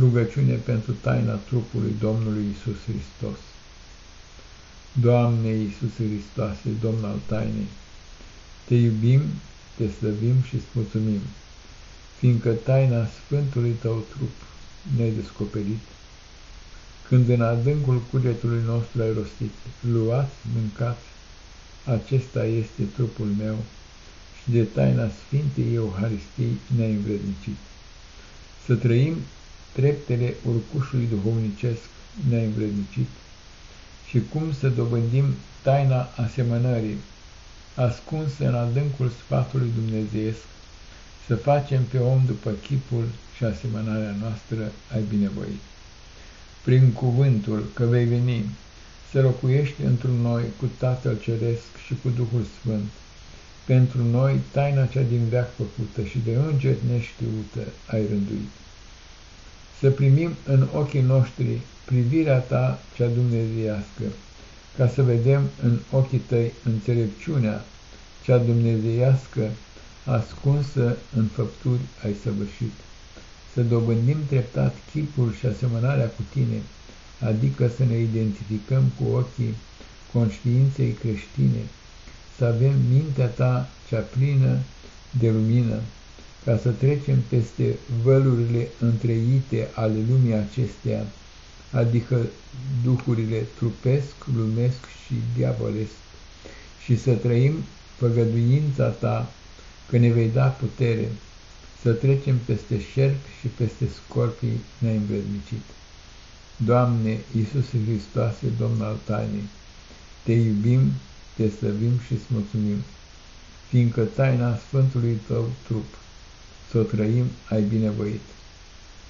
Rugăciune pentru taina trupului Domnului Isus Hristos. Doamne Iisus Hristoase, Domn al tainei, Te iubim, Te slăvim și îți mulțumim, fiindcă taina Sfântului Tău trup ne-ai descoperit, când în adâncul cugetului nostru ai rostit, luați, mâncați, acesta este trupul meu, și de taina Sfintei Euharistiei ne-ai învrednicit. Să trăim treptele urcușului duhovnicesc ne-a învrednicit și cum să dobândim taina asemănării, ascunsă în adâncul sfatului dumnezeiesc, să facem pe om după chipul și asemănarea noastră ai binevoit. Prin cuvântul că vei veni, să locuiești într noi cu Tatăl Ceresc și cu Duhul Sfânt, pentru noi taina cea din veac făcută și de îngeri neștiută ai rânduit să primim în ochii noștri privirea ta cea dumnezeiască, ca să vedem în ochii tăi înțelepciunea cea dumnezeiască ascunsă în făpturi ai săvârșit, să dobândim treptat chipul și asemănarea cu tine, adică să ne identificăm cu ochii conștiinței creștine, să avem mintea ta cea plină de lumină, ca să trecem peste vălurile întreite ale lumii acesteia, adică duhurile trupesc, lumesc și diavolesc, și să trăim făgăduința ta că ne vei da putere, să trecem peste șerp și peste scorpii neînvrednicit. Doamne, Iisus Hristoase, Domn al tainei, te iubim, te slăvim și îți mulțumim, fiindcă taina Sfântului Tău trup să o trăim ai binevoit.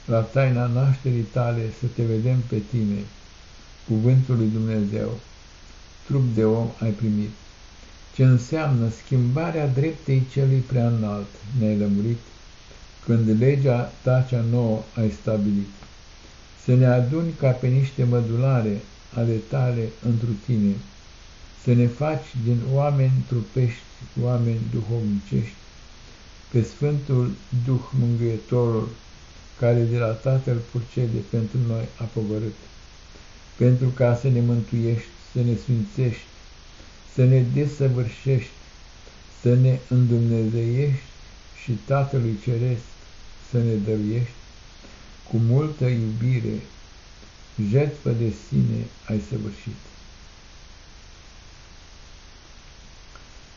La taina nașterii tale să te vedem pe tine, cuvântul lui Dumnezeu, trup de om ai primit, ce înseamnă schimbarea dreptei celui prea înalt, ne-ai lămurit, când legea ta cea nouă ai stabilit. Să ne aduni ca pe niște mădulare ale tale întru tine, să ne faci din oameni trupești, oameni duhovnicești, pe Sfântul Duh Mângâietorul, care de la Tatăl purcede pentru noi a pogorât, pentru ca să ne mântuiești, să ne sfințești, să ne desăvârșești, să ne îndumnezeiești și Tatălui Ceresc să ne dăruiești, cu multă iubire, jertfă de sine ai săvârșit.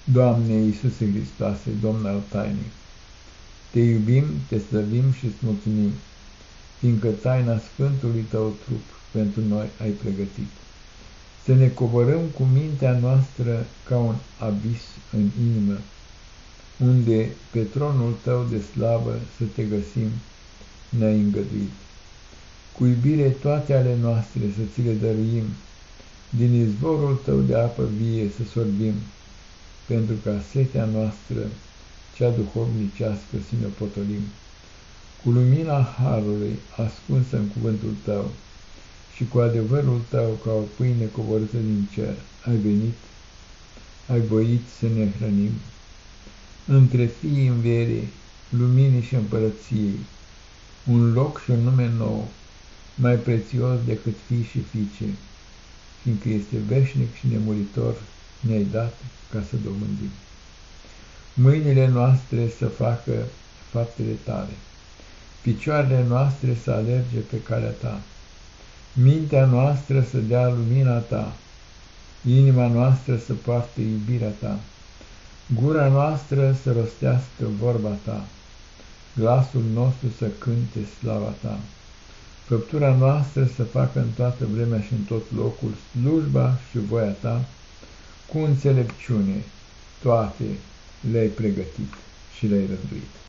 Doamne Iisuse Hristoase, Domn al tainei, te iubim, te slăvim și îți mulțumim, fiindcă taina Sfântului Tău trup pentru noi ai pregătit. Să ne coborăm cu mintea noastră ca un abis în inimă, unde pe tronul Tău de slavă să te găsim ne-ai îngăduit. Cu iubire toate ale noastre să ți le dăruim, din izvorul Tău de apă vie să sorbim, pentru ca setea noastră cea duhovnicească să ne potolim, cu lumina Harului ascunsă în cuvântul Tău și cu adevărul Tău ca o pâine coborâtă din cer, ai venit, ai voit să ne hrănim, între fii învierii, luminii și împărăției, un loc și un nume nou, mai prețios decât fii și fiice, fiindcă este veșnic și nemuritor, ne-ai dat ca să domândim mâinile noastre să facă faptele tale, picioarele noastre să alerge pe calea ta, mintea noastră să dea lumina ta, inima noastră să poartă iubirea ta, gura noastră să rostească vorba ta, glasul nostru să cânte slava ta, făptura noastră să facă în toată vremea și în tot locul slujba și voia ta, cu înțelepciune, toate le-ai pregătit și le-ai rânduit.